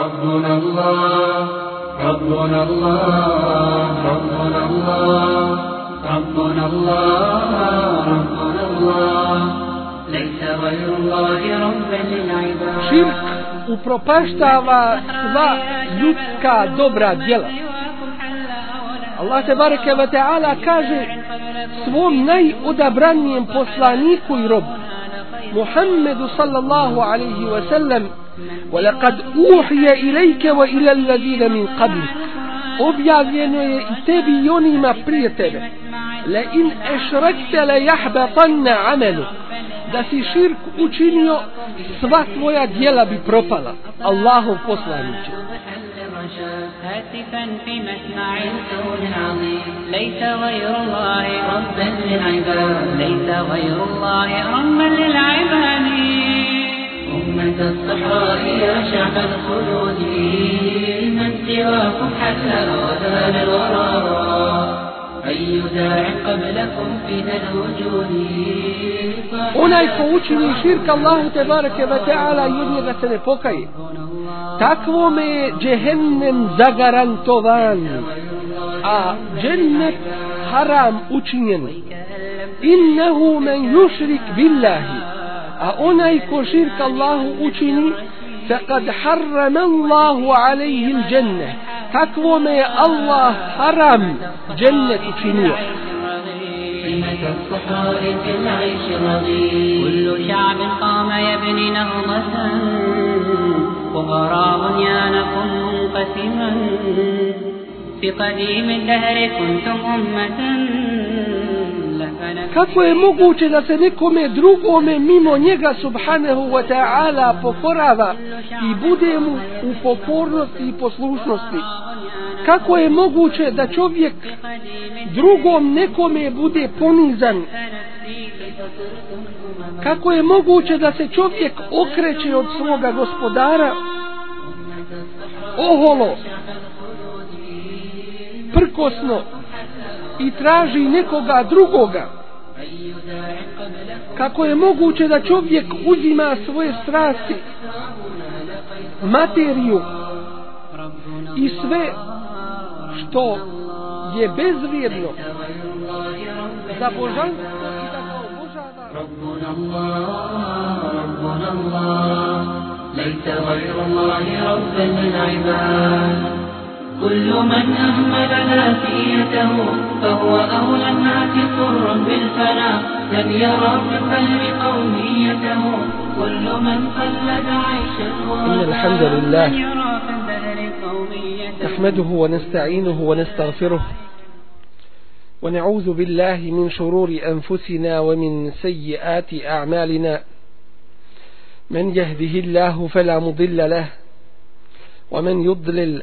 ربنا الله ربنا الله ربنا الله ربنا الله ربنا الله ليس غير الله ربا للعباد Širk upropaštava sva ljudska dobra djela. Allah te bareke ve taala kaže svom najodabranijem poslaniku i robu Muhammedu sallallahu alaihi wa sallam وَلَقَدْ أُوحِيَ إِلَيْكَ وَإِلَى الَّذِينَ مِنْ قَبْلِ objavljeno je i tebi i onima prije tebe la in ešrekte la jahbatanna amelu da si širk učinio sva tvoja djela bi propala Allahov poslaniće هاتفا في مسمع الكون العظيم ليس غير الله ربا للعباد ليس غير الله ربا للعباد أمة الصحراء يا شعب الخلود من سواكم حل وذال الورى أي داع قبلكم في ذا الوجود onaj ko učini širk Allahu te bareke ve taala i od njega se ne pokaje takvome je džehennem zagarantovan a džennet haram učinjen innehu men yushrik billahi a onaj ko širk Allahu učini faqad harrama Allahu alejhi al-jannah takvome je Allah haram džennet učinio قيمة الصحراء في العيش رغيد كل شعب قام يبني نهضة وغرى بنيانكم منقسما في قديم الدهر كنتم أمة Kako je moguće da se nekome drugome mimo njega subhanahu wa ta'ala pokorava i bude mu u pokornosti i poslušnosti? Kako je moguće da čovjek drugom nekome bude ponizan? Kako je moguće da se čovjek okreće od svoga gospodara? Oholo, prkosno i traži nekoga drugoga? Kako je moguće da čovjek uzima svoje strasti, materiju i sve što je bezvrijedno za božanstvo i za Rabbuna Allah, Rabbuna Allah, lejte gajru Allahi rabben min ibad. كل من أهمل ناسيته فهو أولى الناس طرا بالفناء لم يرى في البهر قوميته كل من قلد عيش إن الحمد لله نحمده ونستعينه ونستغفره ونعوذ بالله من شرور أنفسنا ومن سيئات أعمالنا. من يهده الله فلا مضل له ومن يضلل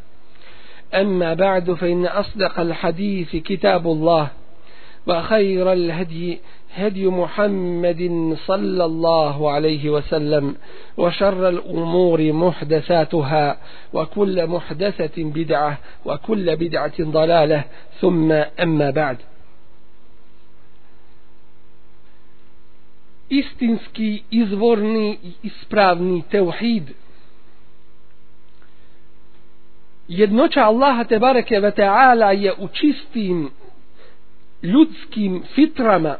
أما بعد فإن أصدق الحديث كتاب الله وخير الهدي هدي محمد صلى الله عليه وسلم وشر الأمور محدثاتها وكل محدثة بدعة وكل بدعة ضلالة ثم أما بعد izvorni i ispravni teuhid. Jednoća Allaha te bareke ve ta'ala je u čistim ljudskim fitrama,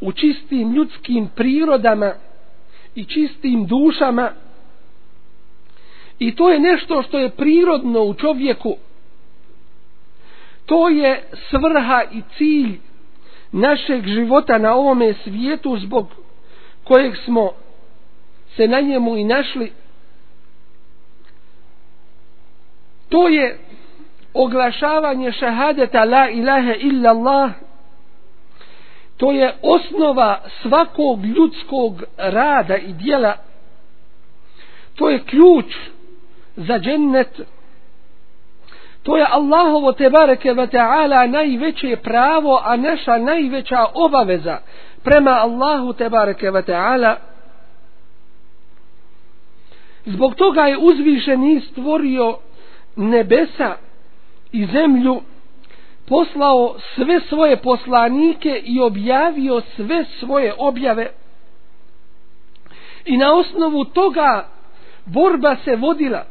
u čistim ljudskim prirodama i čistim dušama i to je nešto što je prirodno u čovjeku. To je svrha i cilj našeg života na ovome svijetu zbog kojeg smo se na njemu i našli to je oglašavanje šahadeta la ilaha illa Allah to je osnova svakog ljudskog rada i dijela. To je ključ za džennet. To je Allahovo te bareke ve taala najveće pravo a naša najveća obaveza prema Allahu te bareke ve taala. Zbog toga je uzvišeni stvorio nebesa i zemlju poslao sve svoje poslanike i objavio sve svoje objave. I na osnovu toga borba se vodila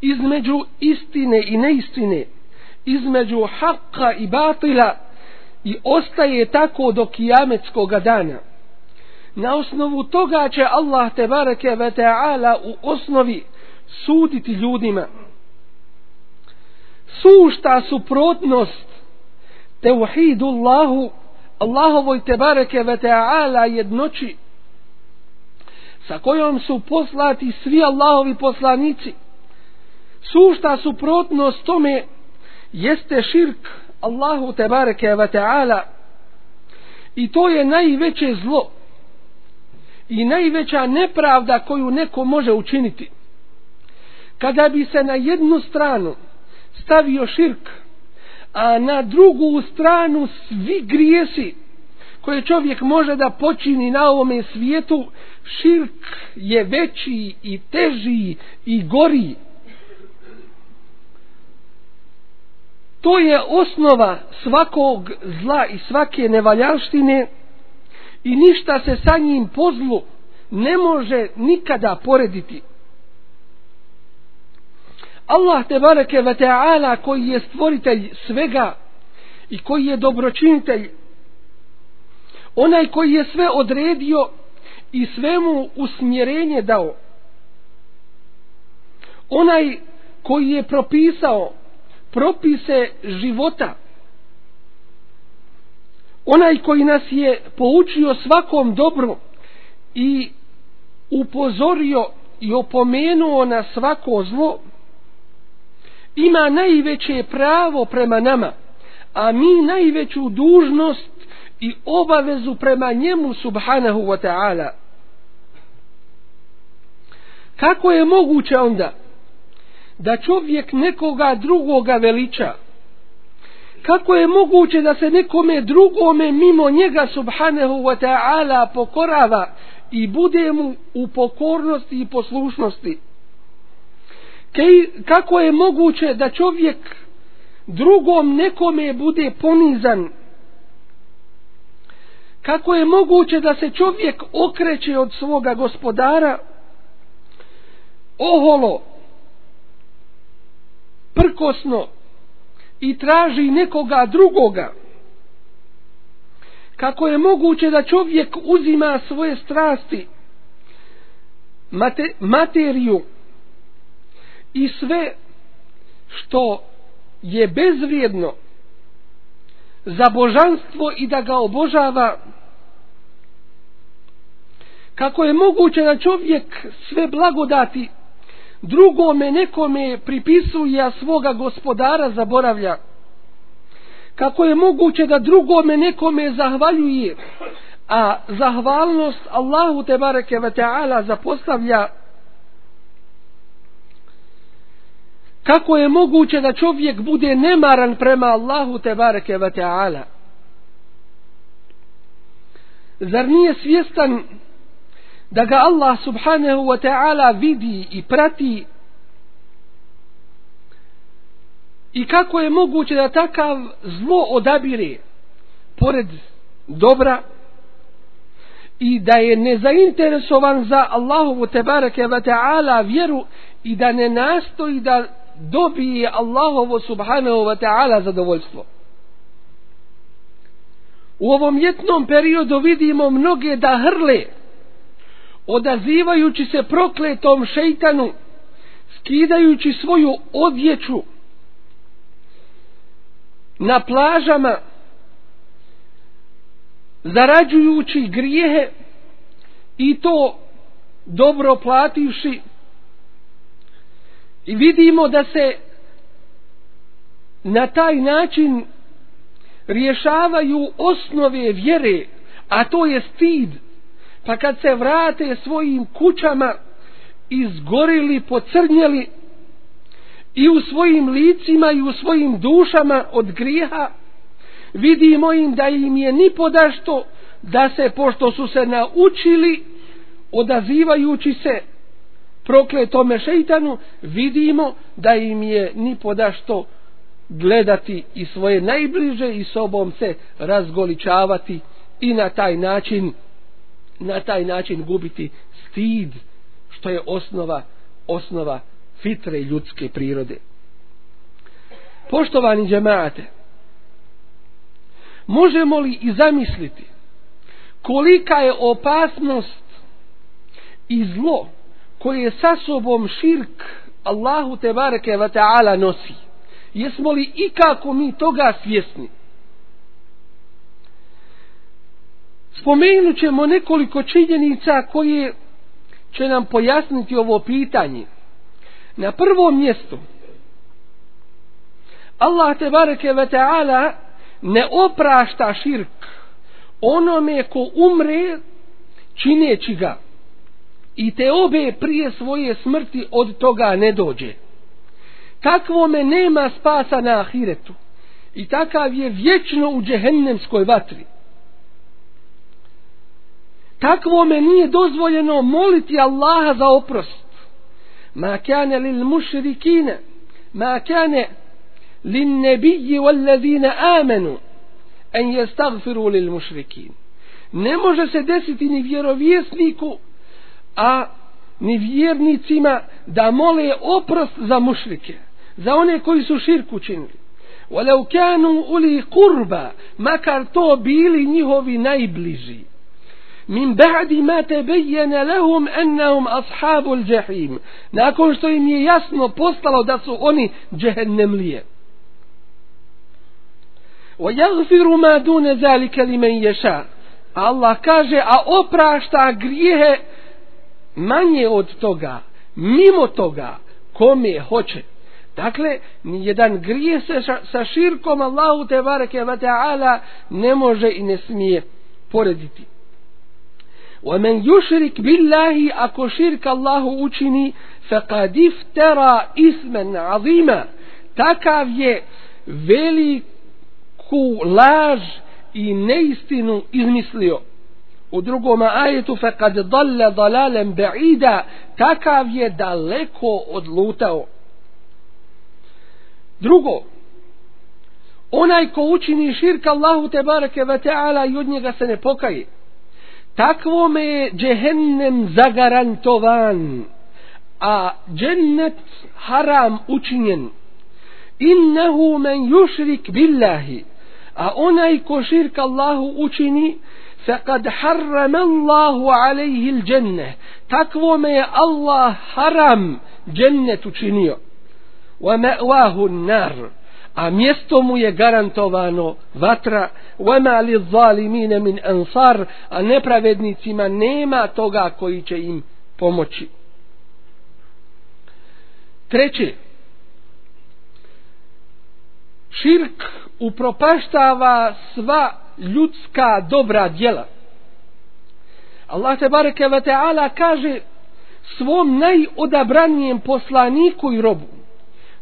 između istine i neistine između hakka i batila i ostaje tako do kijametskog dana. Na osnovu toga će Allah te bareke ve taala u osnovi suditi ljudima sušta suprotnost. Tevhidullahu Allahovoj tebareke ve taala jednoći sa kojom su poslati svi Allahovi poslanici. Sušta suprotnost tome jeste širk Allahu tebareke ve taala i to je najveće zlo i najveća nepravda koju neko može učiniti. Kada bi se na jednu stranu stavio širk a na drugu stranu svi grijesi koje čovjek može da počini na ovome svijetu širk je veći i teži i gori. To je osnova svakog zla i svake nevaljaštine i ništa se sa njim pozlu ne može nikada porediti. Allah te bareke ve taala koji je stvoritelj svega i koji je dobročinitelj. Onaj koji je sve odredio i svemu usmjerenje dao. Onaj koji je propisao propise života. Onaj koji nas je poučio svakom dobru i upozorio i opomenuo na svako zlo ima najveće pravo prema nama a mi najveću dužnost i obavezu prema njemu subhanahu wa ta'ala. Kako je moguće onda da čovjek nekoga drugoga veliča? Kako je moguće da se nekome drugome mimo njega subhanahu wa ta'ala pokorava i bude mu u pokornosti i poslušnosti? Kako je moguće da čovjek drugom nekome bude ponizan? Kako je moguće da se čovjek okreće od svoga gospodara? Oholo prkosno i traži nekoga drugoga. Kako je moguće da čovjek uzima svoje strasti mate, materiju i sve što je bezvrijedno za božanstvo i da ga obožava kako je moguće da čovjek sve blagodati drugome nekome pripisuje a svoga gospodara zaboravlja? Kako je moguće da drugome nekome zahvaljuje a zahvalnost Allahu te bareke ve taala zapostavlja kako je moguće da čovjek bude nemaran prema Allahu te bareke ve taala? Zar nije svjestan da ga Allah subhanahu wa ta'ala vidi i prati? I kako je moguće da takav zlo odabire pored dobra i da je nezainteresovan za Allahovu tebareke wa ta'ala vjeru i da ne nastoji da dobije Allahovo subhanahu wa ta'ala zadovoljstvo. U ovom ljetnom periodu vidimo mnoge da hrle odazivajući se prokletom šeitanu, skidajući svoju odjeću na plažama, zarađujući grijehe i to dobro plativši i vidimo da se na taj način rješavaju osnove vjere, a to je stid, pa kad se vrate svojim kućama izgorili, pocrnjeli i u svojim licima i u svojim dušama od grijeha, vidimo im da im je ni podašto da se, pošto su se naučili, odazivajući se prokletome šeitanu, vidimo da im je ni podašto gledati i svoje najbliže i sobom se razgoličavati i na taj način na taj način gubiti stid što je osnova osnova fitre ljudske prirode. Poštovani džemate možemo li i zamisliti kolika je opasnost i zlo koje sa sobom širk Allahu te bareke ve taala nosi. Jesmo li i kako mi toga svjesni? Spomenut ćemo nekoliko činjenica koje će nam pojasniti ovo pitanje. Na prvom mjestu Allah te bareke ve taala ne oprašta širk onome ko umre čineći ga i te obe prije svoje smrti od toga ne dođe. Takvome nema spasa na ahiretu i takav je vječno u džehennemskoj vatri. Takvome nije dozvoljeno moliti Allaha za oprost. Ma kane lil mušrikine, ma kane lin nebiji wal amenu, en je stagfiru lil mušrikin. Ne može se desiti ni vjerovjesniku, a ni vjernicima da mole oprost za mušrike, za one koji su širku činili. Walau kanu uli kurba, makar to bili njihovi najbliži. Min ba'di ma tabayyana lahum annahum ashabul jahim. Nakon što im je jasno postalo da su oni džehennemlije. ويغفر ما دون ذلك لمن يشاء Allah kaže a oprašta grijehe manje od toga mimo toga kome hoće dakle ni jedan grije se sa širkom Allahu te bareke ve taala ne može i ne smije porediti ومن يشرك بالله ako širk Allahu učini faqad iftara isman azima takav je velik veliku laž i neistinu izmislio. U drugom ajetu faqad dalla dalalan ba'ida takav je daleko odlutao. Drugo, onaj ko učini širk Allahu te bareke ve taala i od njega se ne pokaje. Takvo me je džehennem zagarantovan, a džennet haram učinjen. Innehu men yushrik billahi, a onaj ko širk Allahu učini فقد حرم Allahu alayhi al-jannah takvo me je Allah haram džennet učinio. wa ma'wahu an-nar a mjesto mu je garantovano vatra. wa ma lil-zalimin min ansar a nepravednicima nema toga koji će im pomoći. Treće. Širk upropaštava sva ljudska dobra djela. Allah te bareke ve taala kaže svom najodabranijem poslaniku i robu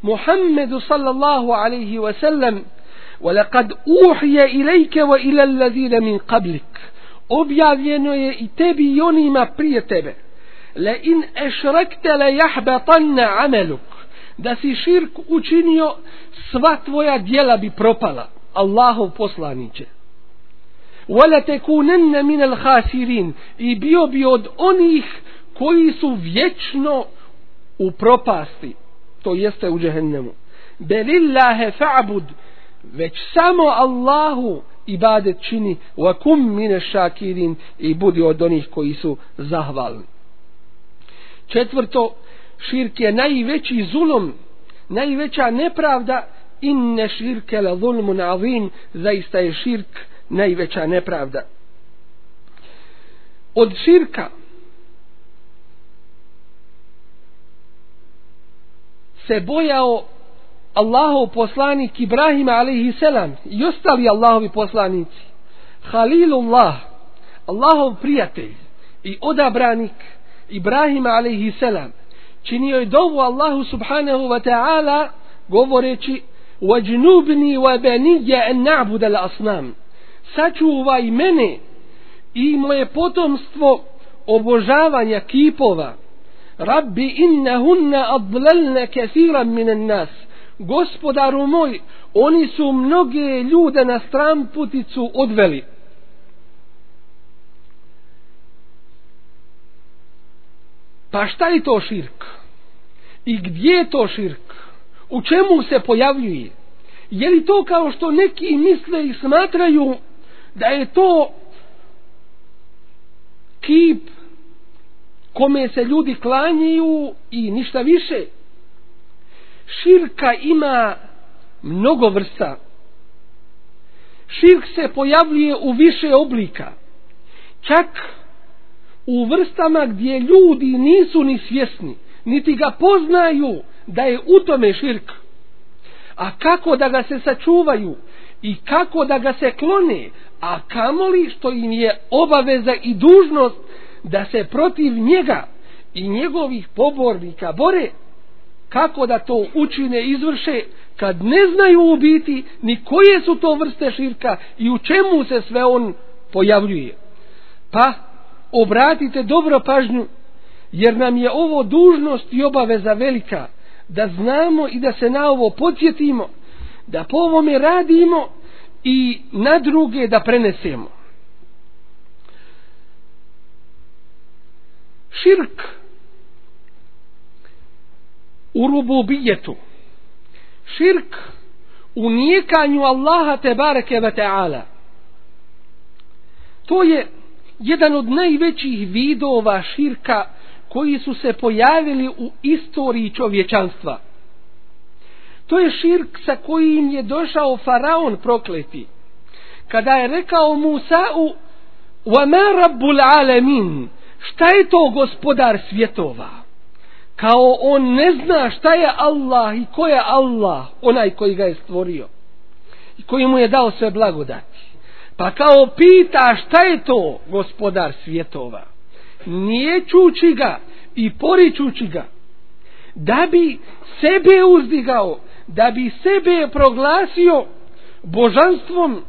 Muhammedu sallallahu alaihi wa sallam وَلَقَدْ أُوحِيَ إِلَيْكَ وَإِلَى الَّذِينَ مِنْ قَبْلِكَ objavljeno je i tebi i onima prije tebe la in ešrekte la jahbatanna ameluk da si širk učinio sva tvoja djela bi propala Allahov poslaniće wala takunanna min al khasirin i bio bi od onih koji su vječno u propasti to jeste u džehennemu. Belillahi fa'bud već samo Allahu ibadet čini wa kum min shakirin i budi od onih koji su zahvalni. Četvrto širk je najveći zulum najveća nepravda inne širke la zulmun azim zaista je širk najveća nepravda od širka se bojao Allahov poslanik Ibrahim alaihi selam i ostali Allahovi poslanici Halilullah Allahov prijatelj i odabranik Ibrahim alaihi selam činio je dovu Allahu subhanahu wa ta'ala govoreći وَجْنُبْنِي وَبَنِيَّ أَنْ نَعْبُدَ الْأَصْنَامِ Sačuvaj mene i moje potomstvo obožavanja kipova. Rabbi innahunna adlalna kathiran minan nas. Gospodaru moj, oni su mnoge ljude na stran puticu odveli. Pa šta je to širk? I gdje je to širk? U čemu se pojavljuje? Je li to kao što neki misle i smatraju da je to kip kome se ljudi klanjaju i ništa više? Širka ima mnogo vrsta. Širk se pojavljuje u više oblika. Čak u vrstama gdje ljudi nisu ni svjesni, niti ga poznaju da je u tome širk. A kako da ga se sačuvaju i kako da ga se klone, a kamoli što im je obaveza i dužnost da se protiv njega i njegovih pobornika bore, kako da to učine izvrše kad ne znaju u biti ni koje su to vrste širka i u čemu se sve on pojavljuje. Pa, obratite dobro pažnju, jer nam je ovo dužnost i obaveza velika, da znamo i da se na ovo podsjetimo, da po ovome radimo i na druge da prenesemo. Širk u rububijetu, širk u nijekanju Allaha te bareke ve ta'ala, to je jedan od najvećih vidova širka koji su se pojavili u istoriji čovječanstva. To je širk sa kojim je došao faraon prokleti. Kada je rekao Musa'u وَمَا رَبُّ الْعَالَمِينَ Šta je to gospodar svjetova? Kao on ne zna šta je Allah i ko je Allah, onaj koji ga je stvorio. I koji mu je dao sve blagodati. Pa kao pita šta je to gospodar svjetova? Nije čući ga i poričući ga. Da bi sebe uzdigao, da bi sebe proglasio božanstvom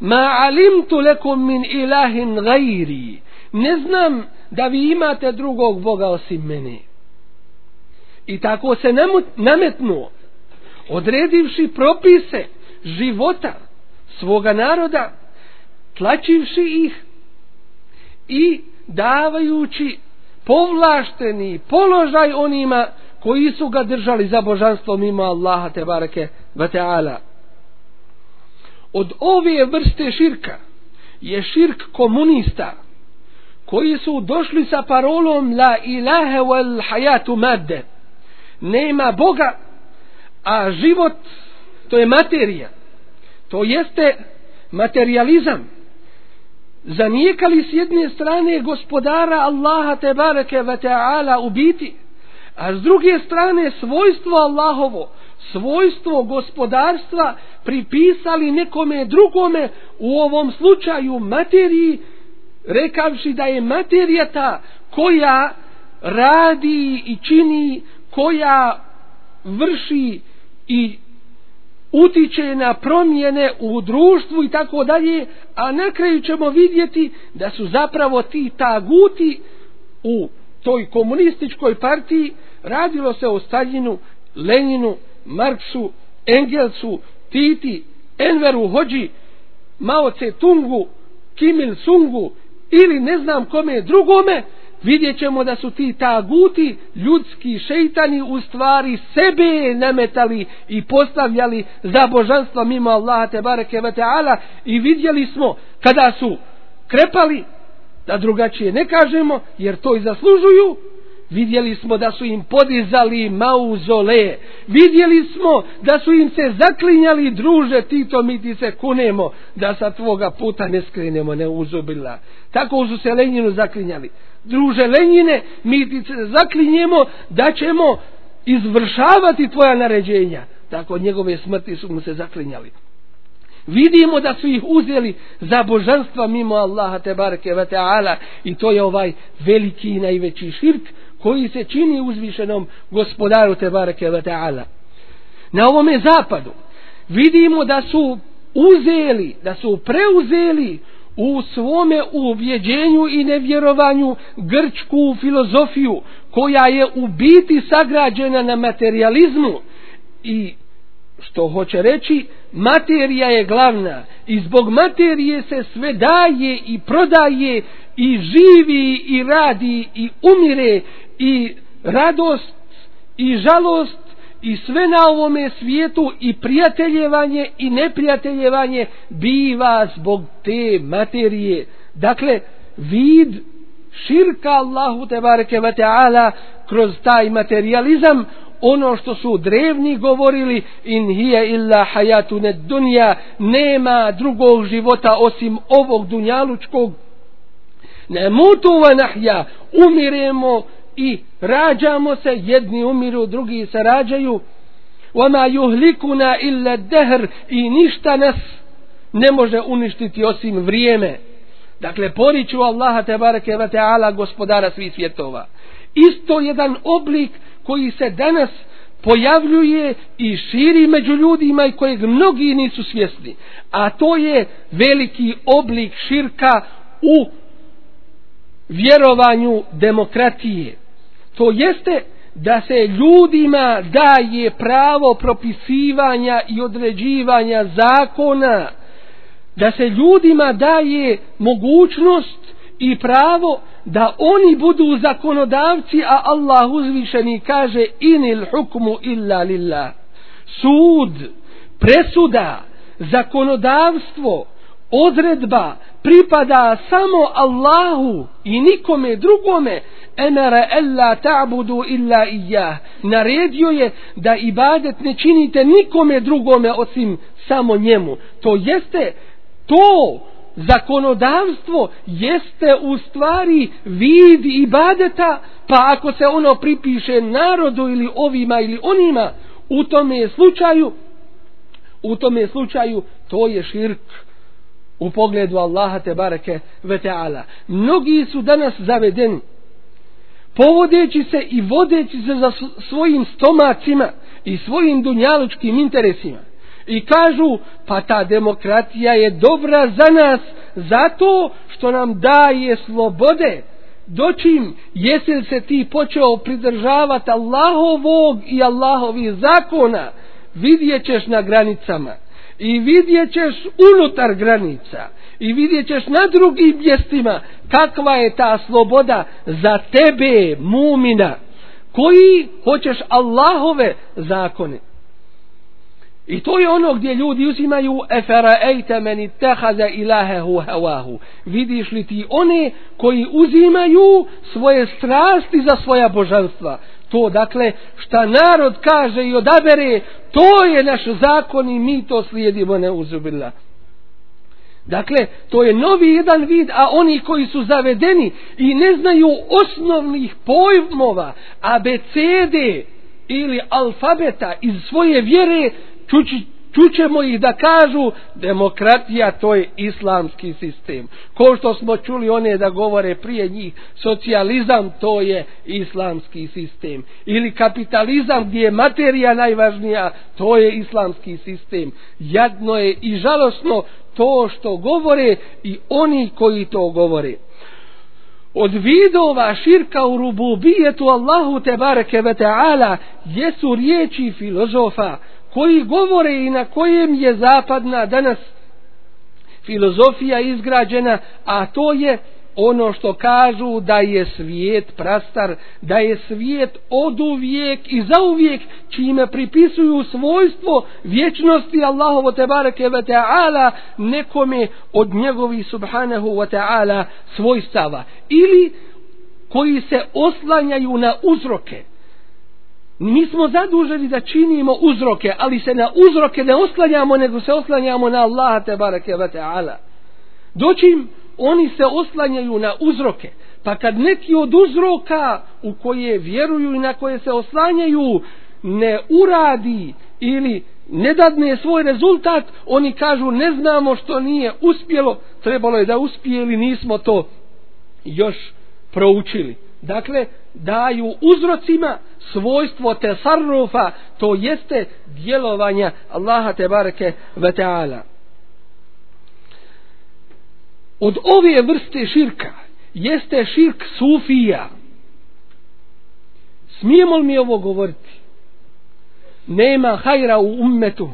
ma alimtu lekum min ilahin gajri. Ne znam da vi imate drugog Boga osim mene. I tako se nametnuo, odredivši propise života svoga naroda, tlačivši ih i davajući povlašteni položaj onima koji su ga držali za božanstvo mimo Allaha te bareke ve taala. Od ove vrste širka je širk komunista koji su došli sa parolom la ilaha wal hayatu madde. Nema boga a život to je materija. To jeste materializam. Zanijekali s jedne strane gospodara Allaha te bareke ve taala u biti a s druge strane svojstvo Allahovo svojstvo gospodarstva pripisali nekome drugome u ovom slučaju materiji rekavši da je materija ta koja radi i čini koja vrši i utiče na promjene u društvu i tako dalje, a na kraju ćemo vidjeti da su zapravo ti taguti u toj komunističkoj partiji radilo se o Staljinu, Leninu, Marksu, Engelsu, Titi, Enveru Hođi, Mao Tse Tungu, Kim Il Sungu ili ne znam kome drugome, vidjet ćemo da su ti taguti ljudski šeitani u stvari sebe nametali i postavljali za božanstvo mimo Allaha te bareke ve taala. I vidjeli smo kada su krepali da drugačije ne kažemo jer to i zaslužuju vidjeli smo da su im podizali mauzole vidjeli smo da su im se zaklinjali druže Tito mi ti se kunemo da sa tvoga puta ne skrenemo ne uzubila tako su se Lenjinu zaklinjali druže Lenjine, mi ti se zaklinjemo da ćemo izvršavati tvoja naređenja. Tako od njegove smrti su mu se zaklinjali. Vidimo da su ih uzeli za božanstva mimo Allaha te bareke ve taala i to je ovaj veliki i najveći širk koji se čini uzvišenom gospodaru Tebareke ve ta'ala. Na ovome zapadu vidimo da su uzeli, da su preuzeli u svome uvjeđenju i nevjerovanju grčku filozofiju koja je u biti sagrađena na materializmu i što hoće reći materija je glavna i zbog materije se sve daje i prodaje i živi i radi i umire i radost i žalost i sve na ovome svijetu i prijateljevanje i neprijateljevanje biva zbog te materije. Dakle, vid širka Allahu te bareke ve taala kroz taj materializam ono što su drevni govorili in hiya illa hayatun dunya nema drugog života osim ovog dunjalučkog ne mutu wa nahya umiremo i rađamo se, jedni umiru, drugi se rađaju. Wama yuhlikuna illa dahr i ništa nas ne može uništiti osim vrijeme. Dakle, poriču Allaha te bareke ve taala gospodara svih svjetova. Isto jedan oblik koji se danas pojavljuje i širi među ljudima i kojeg mnogi nisu svjesni. A to je veliki oblik širka u vjerovanju demokratije to jeste da se ljudima daje pravo propisivanja i određivanja zakona, da se ljudima daje mogućnost i pravo da oni budu zakonodavci, a Allah uzvišeni kaže inil hukmu illa lillah. Sud, presuda, zakonodavstvo, odredba pripada samo Allahu i nikome drugome, emara alla ta'budu illa ijah. Naredio je da ibadet ne činite nikome drugome osim samo njemu. To jeste to zakonodavstvo jeste u stvari vid ibadeta, pa ako se ono pripiše narodu ili ovima ili onima, u tome slučaju, u tome slučaju to je širk u pogledu Allaha te bareke ve taala. Mnogi su danas zavedeni povodeći se i vodeći se za svojim stomacima i svojim dunjalučkim interesima. I kažu, pa ta demokratija je dobra za nas zato što nam daje slobode. Dočim, jesi li se ti počeo pridržavati Allahovog i Allahovih zakona, vidjet ćeš na granicama i vidjet ćeš unutar granica i vidjet ćeš na drugim mjestima kakva je ta sloboda za tebe, mumina, koji hoćeš Allahove zakone. I to je ono gdje ljudi uzimaju efera meni tehaza ilahehu hevahu. Vidiš li ti one koji uzimaju svoje strasti za svoja božanstva. To dakle šta narod kaže i odabere, to je naš zakon i mi to slijedimo ne uzubila. Dakle, to je novi jedan vid, a oni koji su zavedeni i ne znaju osnovnih pojmova, abecede ili alfabeta iz svoje vjere, čući, čućemo ih da kažu demokratija to je islamski sistem. Ko što smo čuli one da govore prije njih, socijalizam to je islamski sistem. Ili kapitalizam gdje je materija najvažnija, to je islamski sistem. Jadno je i žalosno to što govore i oni koji to govore. Od vidova širka u rububijetu Allahu te bareke ve ta'ala jesu riječi filozofa koji govore i na kojem je zapadna danas filozofija izgrađena, a to je ono što kažu da je svijet prastar, da je svijet od uvijek i za uvijek čime pripisuju svojstvo vječnosti Allahovo tebareke ve ta'ala nekome od njegovih subhanahu wa ta'ala svojstava ili koji se oslanjaju na uzroke. Mi smo zaduženi da činimo uzroke, ali se na uzroke ne oslanjamo, nego se oslanjamo na Allaha te bareke ve ta'ala. Doćim oni se oslanjaju na uzroke. Pa kad neki od uzroka u koje vjeruju i na koje se oslanjaju ne uradi ili ne dadne svoj rezultat, oni kažu ne znamo što nije uspjelo, trebalo je da uspije ili nismo to još proučili. Dakle, daju uzrocima svojstvo tesarrufa, to jeste djelovanja Allaha tebareke ve ta'ala. Od ove vrste širka jeste širk sufija. Smijemo li mi ovo govoriti? Nema hajra u ummetu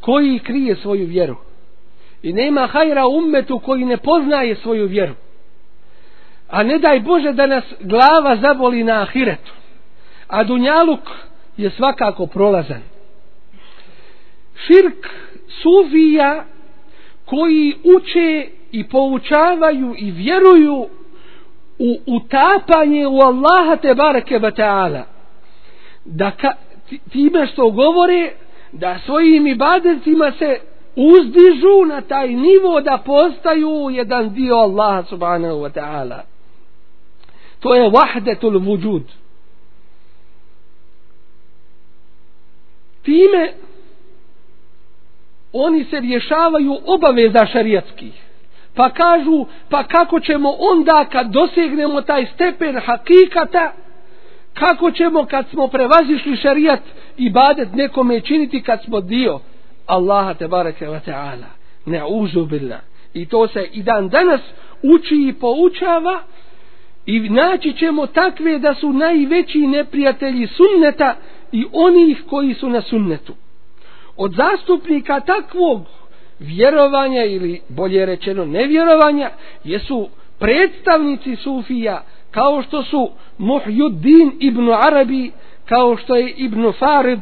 koji krije svoju vjeru. I nema hajra u ummetu koji ne poznaje svoju vjeru. A ne daj Bože da nas glava zaboli na ahiretu. A dunjaluk je svakako prolazan. Širk sufija koji uče i poučavaju i vjeruju u utapanje u Allaha te bareke ta'ala. Da ka, time što govore da svojim ibadetima se uzdižu na taj nivo da postaju jedan dio Allaha subhanahu wa ta'ala. To je vahdetul vujud. Time oni se rješavaju obaveza šarijatskih pa kažu pa kako ćemo onda kad dosegnemo taj stepen hakikata kako ćemo kad smo prevazišli šarijat i badet nekome činiti kad smo dio Allaha te bareke wa ta'ala. Ne billah. I to se i dan danas uči i poučava i naći ćemo takve da su najveći neprijatelji sunneta i onih koji su na sunnetu. Od zastupnika takvog vjerovanja ili bolje rečeno nevjerovanja jesu predstavnici sufija kao što su Muhjuddin ibn Arabi kao što je ibn Farid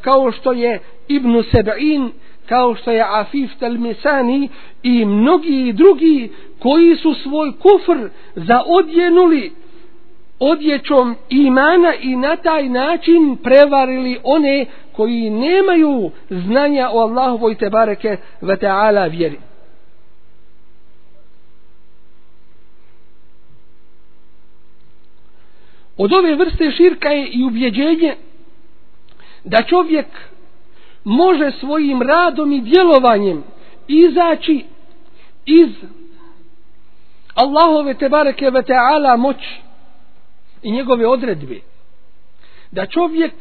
kao što je ibn Seb'in, kao što je Afif Talmisani i mnogi drugi koji su svoj kufr zaodjenuli odjećom imana i na taj način prevarili one koji nemaju znanja o Allahovoj tebareke ve ta'ala vjeri. Od ove vrste širka je i ubjeđenje da čovjek može svojim radom i djelovanjem izaći iz Allahove tebareke ve ta'ala moći i njegove odredbe. Da čovjek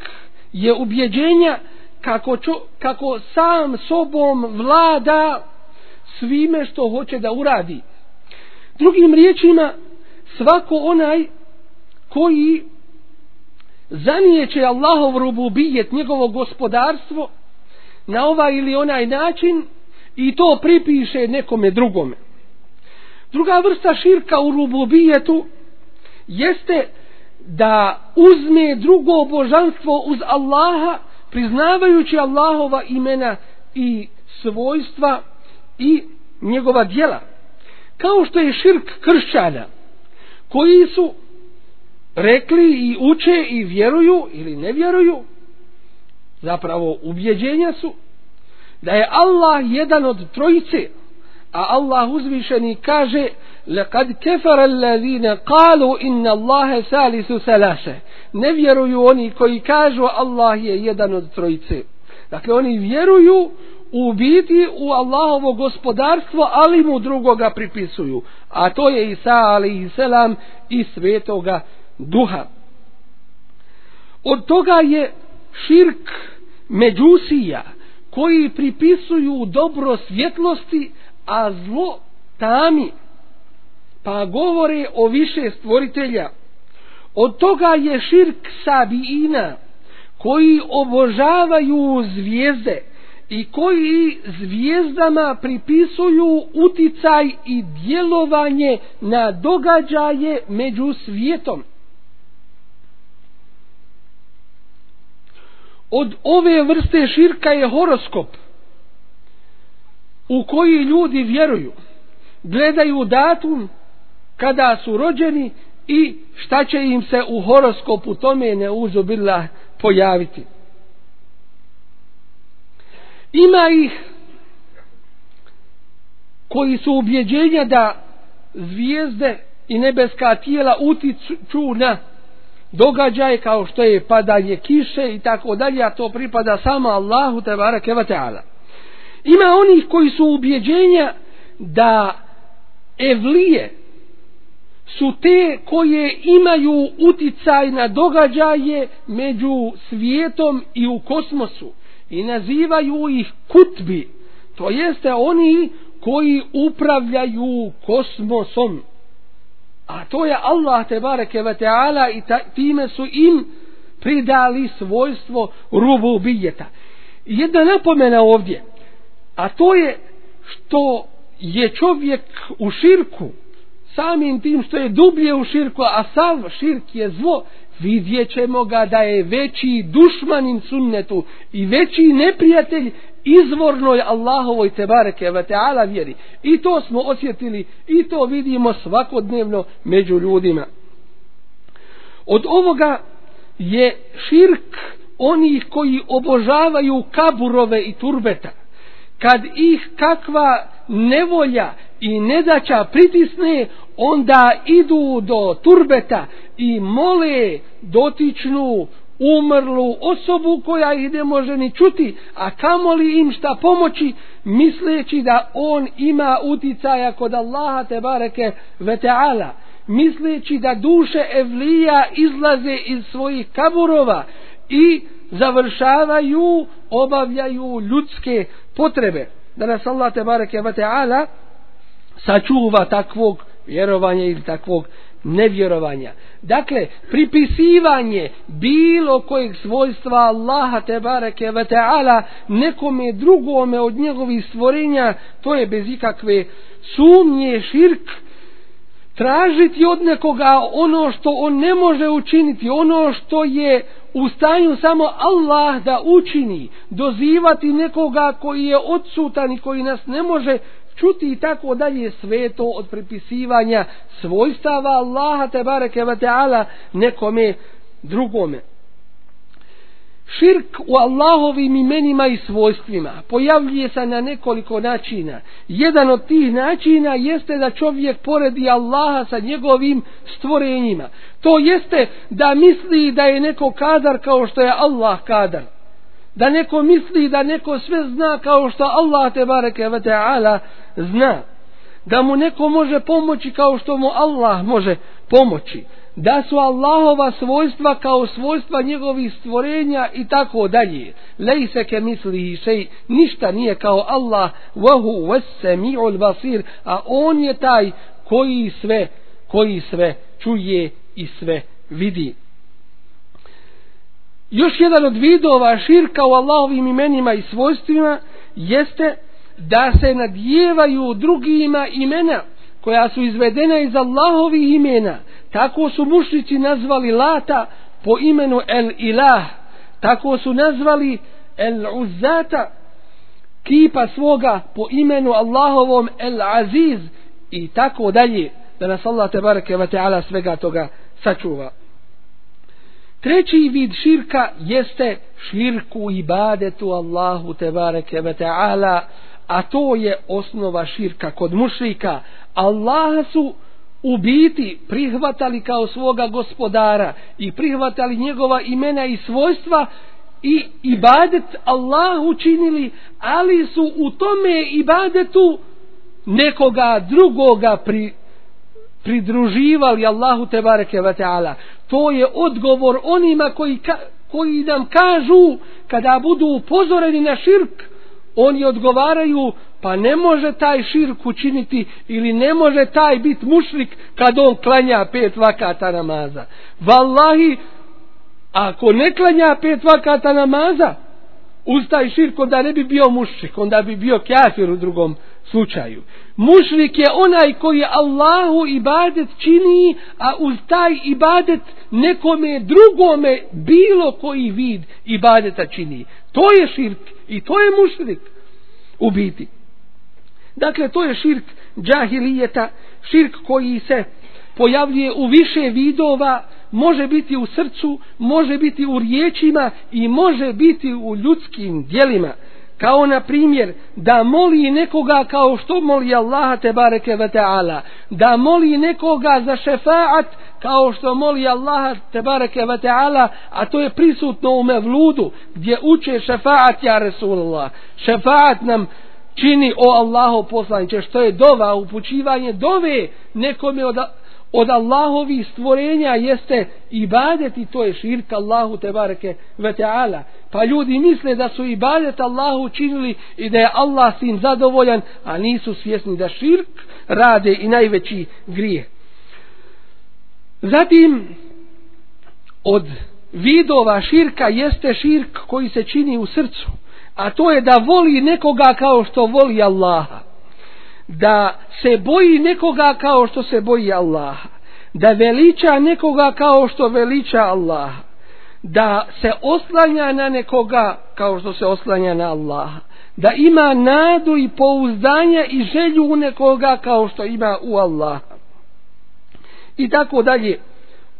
je ubjeđenja kako, čo, kako sam sobom vlada svime što hoće da uradi. Drugim riječima, svako onaj koji zanijeće Allahov rububijet, njegovo gospodarstvo, na ovaj ili onaj način i to pripiše nekome drugome. Druga vrsta širka u rububijetu jeste da uzme drugo božanstvo uz Allaha priznavajući Allahova imena i svojstva i njegova djela. Kao što je širk kršćana koji su rekli i uče i vjeruju ili ne vjeruju zapravo ubjeđenja su da je Allah jedan od trojice a Allah uzvišeni kaže لقد كفر الذين قالوا إن الله ثالث ثلاثة ne vjeruju oni koji kažu Allah je jedan od trojice dakle oni vjeruju u biti u Allahovo gospodarstvo ali mu drugoga pripisuju a to je Isa alaihi selam i svetoga duha od toga je širk međusija koji pripisuju dobro svjetlosti a zlo tami pa govore o više stvoritelja. Od toga je širk sabiina koji obožavaju zvijezde i koji zvijezdama pripisuju uticaj i djelovanje na događaje među svijetom. Od ove vrste širka je horoskop u koji ljudi vjeruju. Gledaju datum kada su rođeni i šta će im se u horoskopu tome ne uzubila pojaviti. Ima ih koji su ubjeđenja da zvijezde i nebeska tijela utiču na događaje kao što je padanje kiše i tako dalje, a to pripada samo Allahu te barake ta'ala. Ima onih koji su ubjeđenja da evlije su te koje imaju uticaj na događaje među svijetom i u kosmosu i nazivaju ih kutbi to jeste oni koji upravljaju kosmosom. A to je Allah te bareke ve taala i ta, time su im pridali svojstvo rububijeta. Jedna napomena ovdje a to je što je čovjek u širku samim tim što je dublje u širku a sav širk je zlo vidjet ćemo ga da je veći dušmanin sunnetu i veći neprijatelj izvornoj Allahovoj tebareke ve taala vjeri. I to smo osjetili i to vidimo svakodnevno među ljudima. Od ovoga je širk onih koji obožavaju kaburove i turbeta. Kad ih kakva nevolja i nedaća pritisne onda idu do turbeta i mole dotičnu umrlu osobu koja ih ne može ni čuti, a kamoli im šta pomoći, misleći da on ima uticaja kod Allaha te bareke ve ta'ala, misleći da duše evlija izlaze iz svojih kaburova i završavaju, obavljaju ljudske potrebe. Da nas Allah te bareke ve ta'ala sačuva takvog vjerovanja ili takvog nevjerovanja. Dakle, pripisivanje bilo kojeg svojstva Allaha te bareke ve taala nekome drugome od njegovih stvorenja, to je bez ikakve sumnje širk tražiti od nekoga ono što on ne može učiniti, ono što je u stanju samo Allah da učini, dozivati nekoga koji je odsutan i koji nas ne može čuti i tako dalje sve to od pripisivanja svojstava Allaha te bareke ve taala nekome drugome Širk u Allahovim imenima i svojstvima pojavljuje se na nekoliko načina. Jedan od tih načina jeste da čovjek poredi Allaha sa njegovim stvorenjima. To jeste da misli da je neko kadar kao što je Allah kadar da neko misli da neko sve zna kao što Allah te bareke ve taala zna. Da mu neko može pomoći kao što mu Allah može pomoći. Da su Allahova svojstva kao svojstva njegovih stvorenja i tako dalje. Lejse ke misli šej ništa nije kao Allah. Wahu was basir. A on je taj koji sve koji sve čuje i sve vidi. Još jedan od vidova širka u Allahovim imenima i svojstvima jeste da se nadjevaju drugima imena koja su izvedena iz Allahovih imena. Tako su mušnici nazvali Lata po imenu El Ilah. Tako su nazvali El Uzzata kipa svoga po imenu Allahovom El Aziz i tako dalje. Da nas Allah te bareke ve taala svega toga sačuva. Treći vid širka jeste širku ibadetu Allahu tebareke ve ta'ala, a to je osnova širka kod mušrika. Allaha su u biti prihvatali kao svoga gospodara i prihvatali njegova imena i svojstva i ibadet Allahu učinili, ali su u tome ibadetu nekoga drugoga pri, pridruživali Allahu te bareke ve taala. To je odgovor onima koji ka, koji nam kažu kada budu upozoreni na širk oni odgovaraju pa ne može taj širk učiniti ili ne može taj bit mušrik kad on klanja pet vakata namaza. Vallahi ako ne klanja pet vakata namaza uz taj širk onda ne bi bio mušrik onda bi bio kafir u drugom slučaju. Mušrik je onaj koji Allahu ibadet čini, a uz taj ibadet nekome drugome bilo koji vid ibadeta čini. To je širk i to je mušrik u biti. Dakle, to je širk džahilijeta, širk koji se pojavljuje u više vidova, može biti u srcu, može biti u riječima i može biti u ljudskim dijelima kao na primjer da moli nekoga kao što moli Allaha te bareke ve taala. Da moli nekoga za šefaat kao što moli Allaha te bareke ve taala a to je prisutno u mevludu gdje uče šefaat ja Resulullah šefaat nam čini o Allahu poslanice što je dova upućivanje dove nekome od od Allahovih stvorenja jeste ibadet i to je širk Allahu te bareke ve taala. Pa ljudi misle da su ibadet Allahu činili i da je Allah s tim zadovoljan a nisu svjesni da širk rade i najveći grije zatim od vidova širka jeste širk koji se čini u srcu a to je da voli nekoga kao što voli Allaha da se boji nekoga kao što se boji Allaha da veliča nekoga kao što veliča Allaha da se oslanja na nekoga kao što se oslanja na Allaha da ima nadu i pouzdanje i želju u nekoga kao što ima u Allaha i tako dalje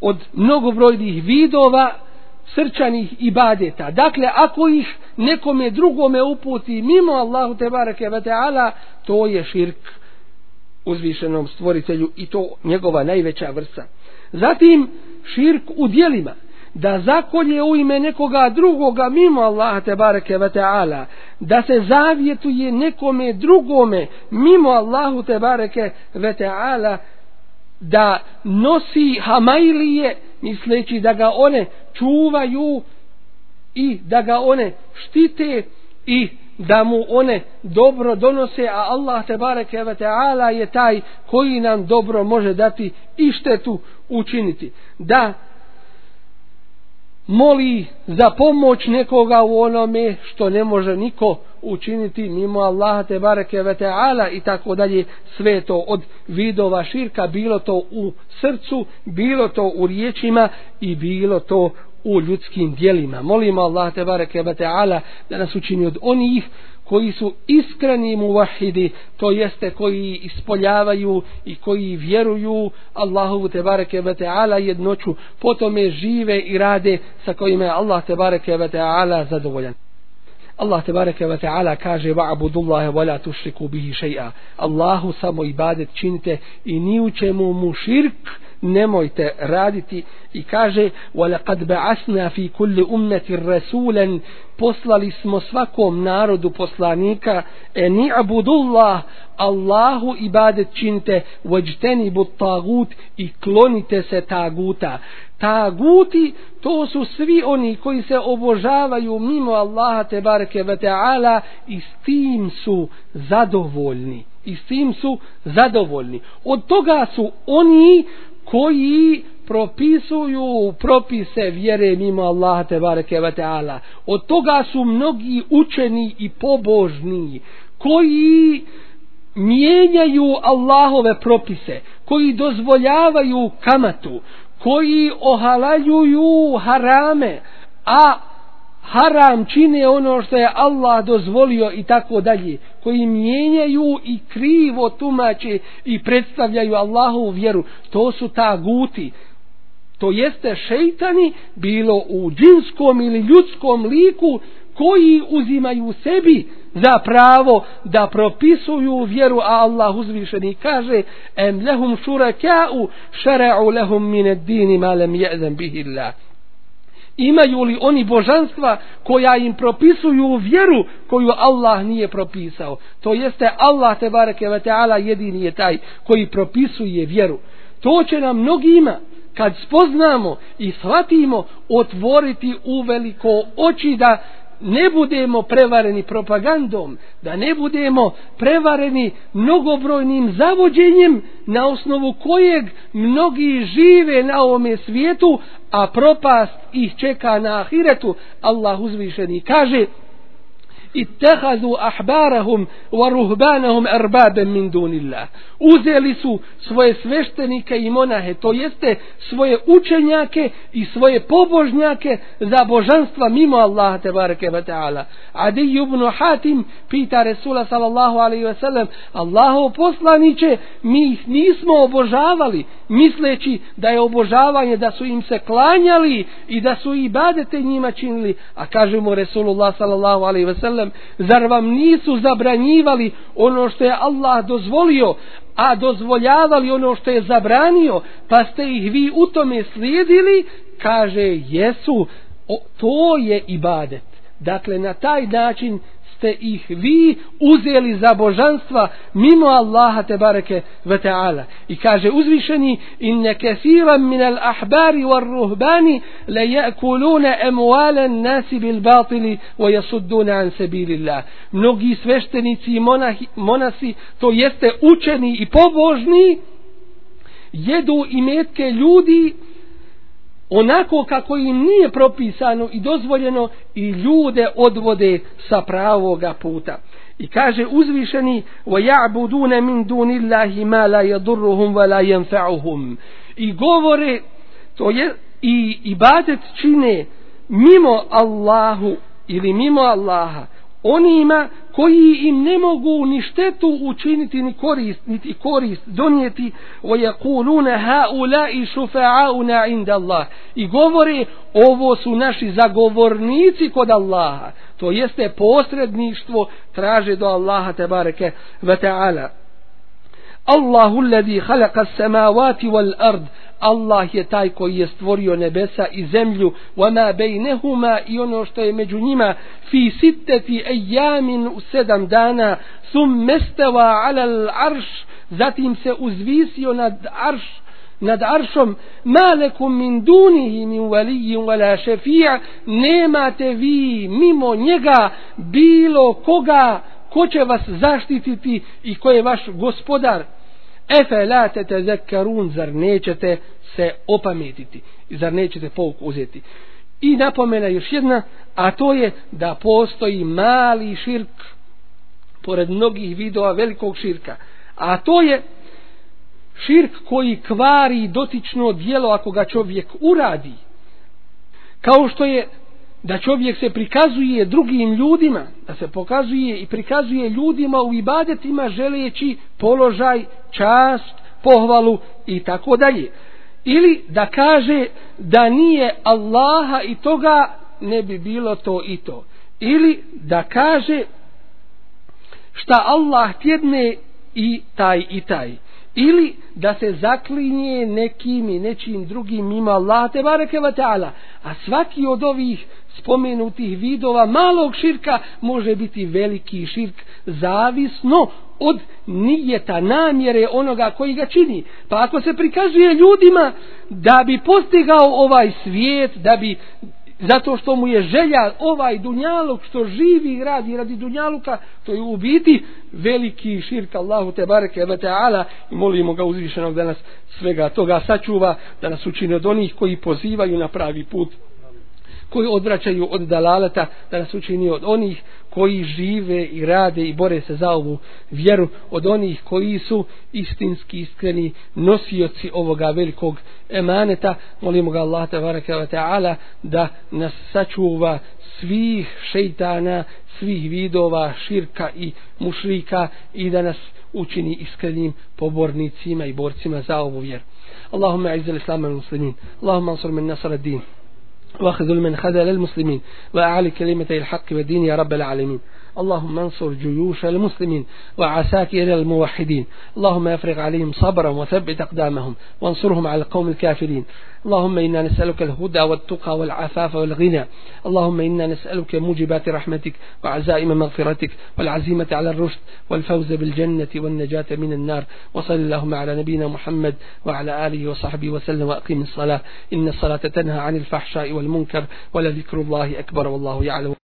od mnogobrojnih vidova srčanih ibadeta. Dakle, ako ih nekome drugome uputi mimo Allahu te bareke ve taala, to je širk uzvišenom stvoritelju i to njegova najveća vrsta. Zatim širk u dijelima da zakolje u ime nekoga drugoga mimo Allaha te bareke ve taala da se zavjetuje nekome drugome mimo Allahu te bareke ve taala da nosi hamailije misleći da ga one čuvaju i da ga one štite i da mu one dobro donose, a Allah te bareke ve taala je taj koji nam dobro može dati i štetu učiniti. Da moli za pomoć nekoga u onome što ne može niko učiniti mimo Allaha te bareke ve taala i tako dalje. Sve to od vidova širka bilo to u srcu bilo to u riječima i bilo to u ljudskim dijelima molimo Allaha te bareke ve taala da nas učini od onih koji su iskreni muvahidi, to jeste koji ispoljavaju i koji vjeruju Allahu te bareke ve taala jednoću, potom žive i rade sa kojima je Allah te bareke ve taala zadovoljan. Allah te bareke ve taala kaže va'budullaha wa la tushriku bihi shay'a. Allahu samo ibadet činite i ni u čemu mu širk nemojte raditi i kaže وَلَقَدْ بَعَسْنَا فِي كُلِّ أُمَّةِ رَسُولًا poslali smo svakom narodu poslanika e ni abudullah Allahu ibadet činite vajteni but tagut i klonite se taguta taguti to su svi oni koji se obožavaju mimo Allaha te bareke ve taala i s tim su zadovoljni i s tim su zadovoljni od toga su oni koji propisuju propise vjere mimo Allaha te bareke ve taala. Od toga su mnogi učeni i pobožni koji mijenjaju Allahove propise koji dozvoljavaju kamatu koji ohalaljuju harame a haram čine ono što je Allah dozvolio i tako dalje koji mijenjaju i krivo tumače i predstavljaju Allahovu vjeru. To su ta guti. To jeste šeitani bilo u džinskom ili ljudskom liku koji uzimaju sebi za pravo da propisuju vjeru a Allah uzvišeni kaže em lehum šuraka'u šara'u lehum mine dini ma lem je'zem bihillah imaju li oni božanstva koja im propisuju vjeru koju Allah nije propisao? To jeste Allah te bareke ve taala jedini je taj koji propisuje vjeru. To će nam mnogima kad spoznamo i shvatimo otvoriti u veliko oči da ne budemo prevareni propagandom, da ne budemo prevareni mnogobrojnim zavođenjem na osnovu kojeg mnogi žive na ovome svijetu, a propast ih čeka na ahiretu. Allah uzvišeni kaže, ittakhadhu ahbarahum wa ruhbanahum arbaban min dunillah uzeli su svoje sveštenike i monahe to jeste svoje učenjake i svoje pobožnjake za božanstva mimo Allaha te bareke ve taala. Adi ibn hatim pita resula sallallahu alejhi ve sellem Allahu poslanice mi ih nismo obožavali misleći da je obožavanje da su im se klanjali i da su ibadete njima činili. A kaže mu Resulullah sallallahu alejhi ve sellem zar vam nisu zabranjivali ono što je Allah dozvolio a dozvoljavali ono što je zabranio pa ste ih vi u tome slijedili? Kaže jesu. O, to je ibadet. Dakle na taj način ste ih vi uzeli za božanstva mimo Allaha te bareke ve taala. I kaže uzvišeni inne kaseeran min al ahbari war ruhbani la yakuluna amwala an-nas bil batili wa yasudduna an sabilillah. Mnogi sveštenici i monahi, monasi to jeste učeni i pobožni jedu imetke ljudi onako kako im nije propisano i dozvoljeno i ljude odvode sa pravoga puta. I kaže uzvišeni وَيَعْبُدُونَ مِنْ دُونِ اللَّهِ مَا لَا يَضُرُّهُمْ وَلَا يَنْفَعُهُمْ I govore to je i ibadet čine mimo Allahu ili mimo Allaha onima koji im ne mogu ni štetu učiniti ni korist niti korist donijeti. wa yaquluna haula'i shufa'auna 'inda Allah i govore ovo su naši zagovornici kod Allaha. To jeste posredništvo traže do Allaha te bareke ve taala. Allahu alladhi khalaqa as-samawati wal ard. Allah je taj koji je stvorio nebesa i zemlju. Wa ma bejnehuma i ono što je među njima. Fi sittati ayamin u sedam dana. Thumma stawa ala l'arš zatim se uzvisio nad arš nad aršom. Malekum min dunihi min valijin wala šefija nemate vi mimo njega bilo koga ko će vas zaštititi i ko je vaš gospodar Efe la te te zekarun, zar nećete se opametiti, zar nećete pouk uzeti. I napomena još jedna, a to je da postoji mali širk, pored mnogih vidova velikog širka. A to je širk koji kvari dotično dijelo ako ga čovjek uradi. Kao što je da čovjek se prikazuje drugim ljudima, da se pokazuje i prikazuje ljudima u ibadetima želeći položaj, čast, pohvalu i tako dalje. Ili da kaže da nije Allaha i toga ne bi bilo to i to. Ili da kaže šta Allah tjedne i taj i taj ili da se zaklinje nekim i nečim drugim mimo Allah te bareke ve taala a svaki od ovih spomenutih vidova malog širka može biti veliki širk zavisno od nijeta namjere onoga koji ga čini. Pa ako se prikazuje ljudima da bi postigao ovaj svijet da bi zato što mu je želja ovaj dunjaluk što živi i radi radi dunjaluka to je u biti veliki širk. Allahu te bareke ve taala i molimo ga uzvišenog da nas svega toga sačuva da nas učini od onih koji pozivaju na pravi put koji odvraćaju od dalaleta da nas učini od onih koji žive i rade i bore se za ovu vjeru od onih koji su istinski iskreni nosioci ovoga velikog emaneta. Molimo ga Allah ta'ala da nas sačuva svih šeitana svih vidova širka i mušrika i da nas učini iskrenim pobornicima i borcima za ovu vjeru. Allahumma اعز الاسلام والمسلمين muslimin Allahumma من min الدين واخذل من خذل المسلمين وأعلي كلمتي الحق والدين يا رب العالمين. اللهم انصر جيوش المسلمين وعساكر الموحدين. اللهم افرغ عليهم صبرا وثبت أقدامهم وانصرهم على القوم الكافرين. اللهم إنا نسألك الهدى والتقى والعفاف والغنى. اللهم إنا نسألك موجبات رحمتك وعزائم مغفرتك والعزيمة على الرشد والفوز بالجنة والنجاة من النار. وصل اللهم على نبينا محمد وعلى آله وصحبه وسلم وأقيم الصلاة. إن الصلاة تنهى عن الفحشاء والمنكر ولذكر الله أكبر والله يعلم.